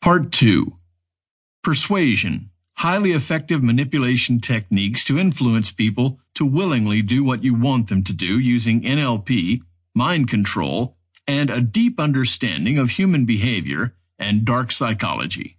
Part 2 Persuasion Highly effective manipulation techniques to influence people to willingly do what you want them to do using NLP, mind control, and a deep understanding of human behavior and dark psychology.